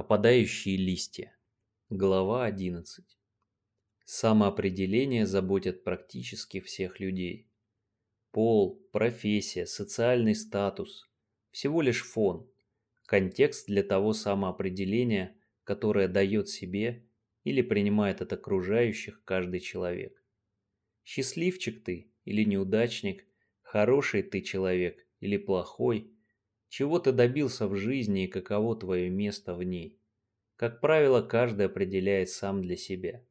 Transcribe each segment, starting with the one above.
Опадающие листья. Глава 11. Самоопределение заботит практически всех людей. Пол, профессия, социальный статус – всего лишь фон, контекст для того самоопределения, которое дает себе или принимает от окружающих каждый человек. Счастливчик ты или неудачник, хороший ты человек или плохой – чего ты добился в жизни и каково твое место в ней? Как правило, каждый определяет сам для себя.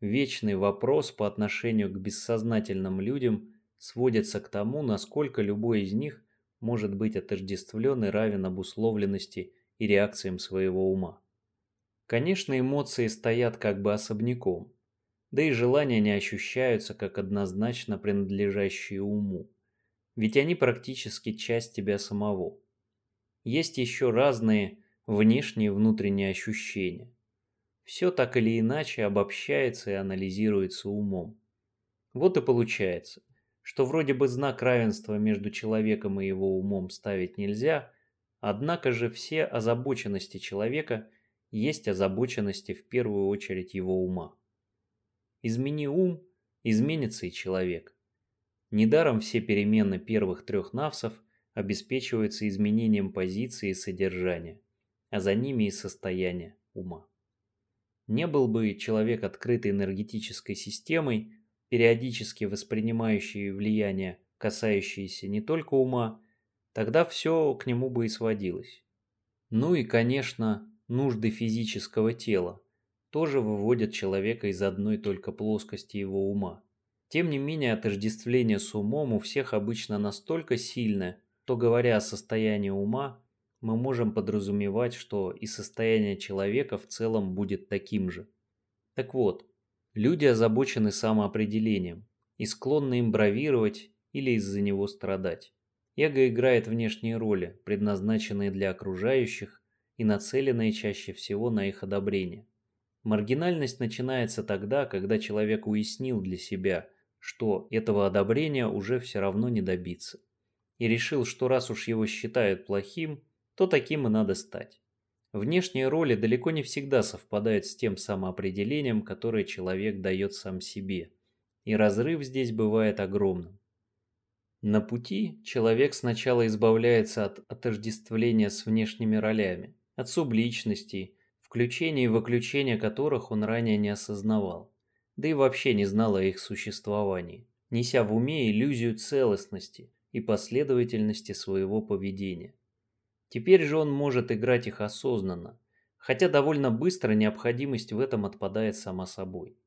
Вечный вопрос по отношению к бессознательным людям сводится к тому, насколько любой из них может быть отождествлен и равен обусловленности и реакциям своего ума. Конечно, эмоции стоят как бы особняком, да и желания не ощущаются как однозначно принадлежащие уму ведь они практически часть тебя самого. Есть еще разные внешние и внутренние ощущения. Все так или иначе обобщается и анализируется умом. Вот и получается, что вроде бы знак равенства между человеком и его умом ставить нельзя, однако же все озабоченности человека есть озабоченности в первую очередь его ума. Измени ум, изменится и человек. Недаром все перемены первых трех навсов обеспечиваются изменением позиции и содержания, а за ними и состояния ума. Не был бы человек открытой энергетической системой, периодически воспринимающей влияние, касающиеся не только ума, тогда все к нему бы и сводилось. Ну и, конечно, нужды физического тела тоже выводят человека из одной только плоскости его ума. Тем не менее, отождествление с умом у всех обычно настолько сильное, что говоря о состоянии ума, мы можем подразумевать, что и состояние человека в целом будет таким же. Так вот, люди озабочены самоопределением и склонны им бравировать или из-за него страдать. Эго играет внешние роли, предназначенные для окружающих и нацеленные чаще всего на их одобрение. Маргинальность начинается тогда, когда человек уяснил для себя – что этого одобрения уже все равно не добиться. И решил, что раз уж его считают плохим, то таким и надо стать. Внешние роли далеко не всегда совпадают с тем самоопределением, которое человек дает сам себе. И разрыв здесь бывает огромным. На пути человек сначала избавляется от отождествления с внешними ролями, от субличностей, включения и выключения которых он ранее не осознавал да и вообще не знал о их существовании, неся в уме иллюзию целостности и последовательности своего поведения. Теперь же он может играть их осознанно, хотя довольно быстро необходимость в этом отпадает сама собой.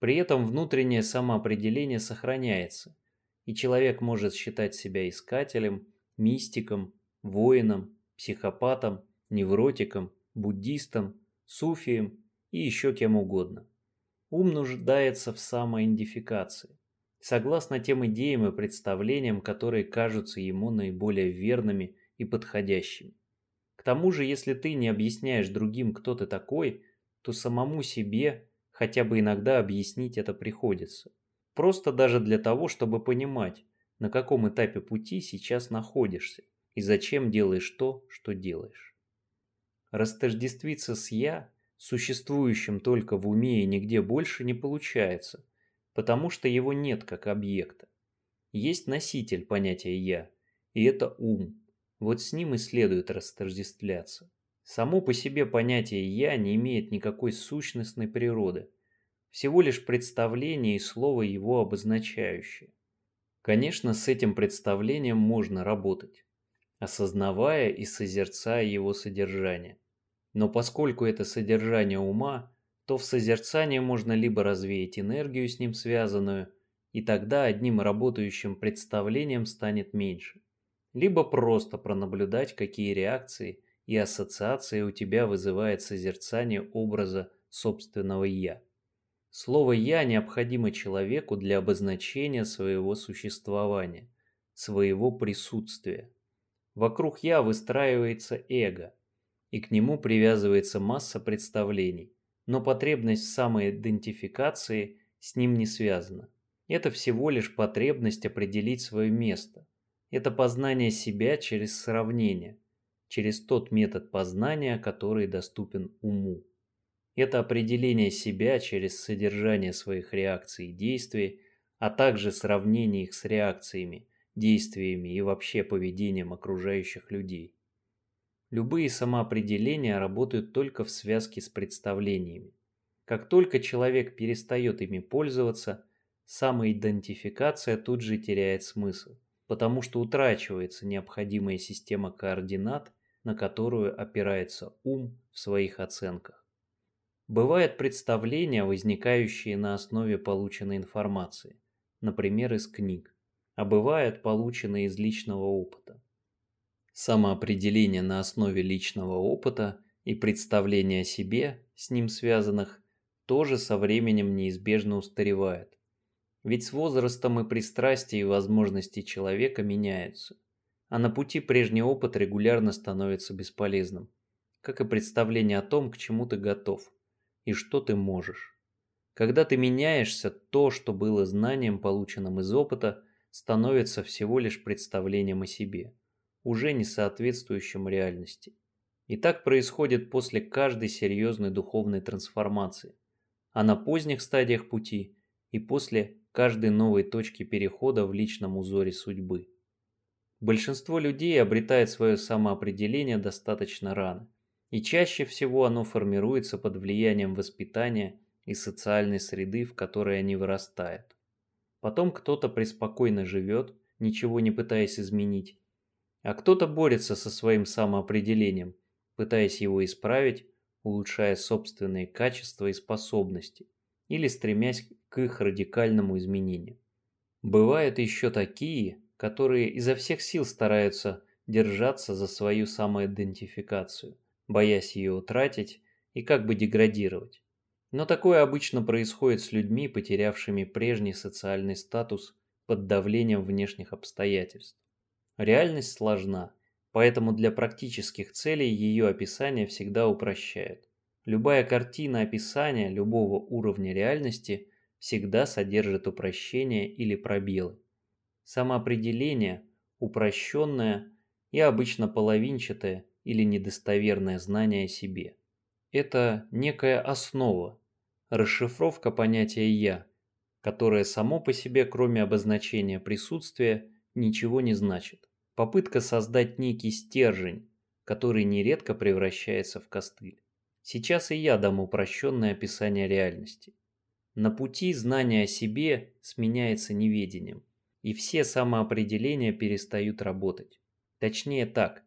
При этом внутреннее самоопределение сохраняется, и человек может считать себя искателем, мистиком, воином, психопатом, невротиком, буддистом, суфием и еще кем угодно. Ум нуждается в самоидентификации, согласно тем идеям и представлениям, которые кажутся ему наиболее верными и подходящими. К тому же, если ты не объясняешь другим, кто ты такой, то самому себе хотя бы иногда объяснить это приходится. Просто даже для того, чтобы понимать, на каком этапе пути сейчас находишься и зачем делаешь то, что делаешь. Растождествиться с «я» существующим только в уме и нигде больше не получается, потому что его нет как объекта. Есть носитель понятия «я», и это ум. Вот с ним и следует растождествляться. Само по себе понятие «я» не имеет никакой сущностной природы, всего лишь представление и слово его обозначающее. Конечно, с этим представлением можно работать, осознавая и созерцая его содержание. Но поскольку это содержание ума, то в созерцании можно либо развеять энергию с ним связанную, и тогда одним работающим представлением станет меньше, либо просто пронаблюдать, какие реакции и ассоциации у тебя вызывает созерцание образа собственного «я». Слово «я» необходимо человеку для обозначения своего существования, своего присутствия. Вокруг «я» выстраивается эго – и к нему привязывается масса представлений, но потребность в самоидентификации с ним не связана. Это всего лишь потребность определить свое место. Это познание себя через сравнение. через тот метод познания, который доступен уму. Это определение себя через содержание своих реакций и действий, а также сравнение их с реакциями, действиями и вообще поведением окружающих людей. Любые самоопределения работают только в связке с представлениями. Как только человек перестает ими пользоваться, самоидентификация тут же теряет смысл, потому что утрачивается необходимая система координат, на которую опирается ум в своих оценках. Бывают представления, возникающие на основе полученной информации, например, из книг, а бывают полученные из личного опыта. Самоопределение на основе личного опыта и представления о себе, с ним связанных, тоже со временем неизбежно устаревает. Ведь с возрастом и пристрастия и возможности человека меняются, а на пути прежний опыт регулярно становится бесполезным, как и представление о том, к чему ты готов и что ты можешь. Когда ты меняешься, то, что было знанием, полученным из опыта, становится всего лишь представлением о себе – уже не соответствующим реальности. И так происходит после каждой серьезной духовной трансформации, а на поздних стадиях пути и после каждой новой точки перехода в личном узоре судьбы. Большинство людей обретает свое самоопределение достаточно рано, и чаще всего оно формируется под влиянием воспитания и социальной среды, в которой они вырастают. Потом кто-то преспокойно живет, ничего не пытаясь изменить, а кто-то борется со своим самоопределением, пытаясь его исправить, улучшая собственные качества и способности или стремясь к их радикальному изменению. Бывают еще такие, которые изо всех сил стараются держаться за свою самоидентификацию, боясь ее утратить и как бы деградировать. Но такое обычно происходит с людьми, потерявшими прежний социальный статус под давлением внешних обстоятельств. Реальность сложна, поэтому для практических целей ее описание всегда упрощает. Любая картина описания любого уровня реальности всегда содержит упрощения или пробелы. Самоопределение, упрощенное и обычно половинчатое или недостоверное знание о себе. Это некая основа, расшифровка понятия «я», которое само по себе, кроме обозначения присутствия, ничего не значит. Попытка создать некий стержень, который нередко превращается в костыль. Сейчас и я дам упрощенное описание реальности. На пути знания о себе сменяется неведением, и все самоопределения перестают работать. Точнее так,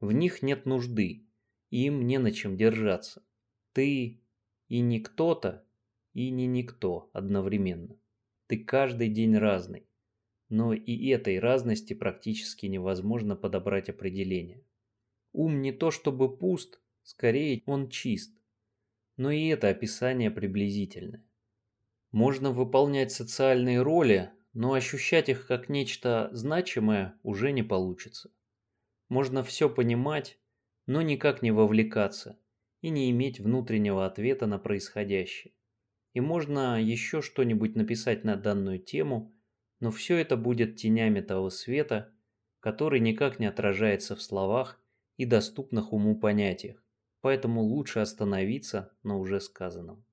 в них нет нужды, им не на чем держаться. Ты и не кто-то, и не никто одновременно. Ты каждый день разный но и этой разности практически невозможно подобрать определение. Ум не то чтобы пуст, скорее он чист, но и это описание приблизительное. Можно выполнять социальные роли, но ощущать их как нечто значимое уже не получится. Можно все понимать, но никак не вовлекаться и не иметь внутреннего ответа на происходящее. И можно еще что-нибудь написать на данную тему – но все это будет тенями того света, который никак не отражается в словах и доступных уму понятиях, поэтому лучше остановиться на уже сказанном.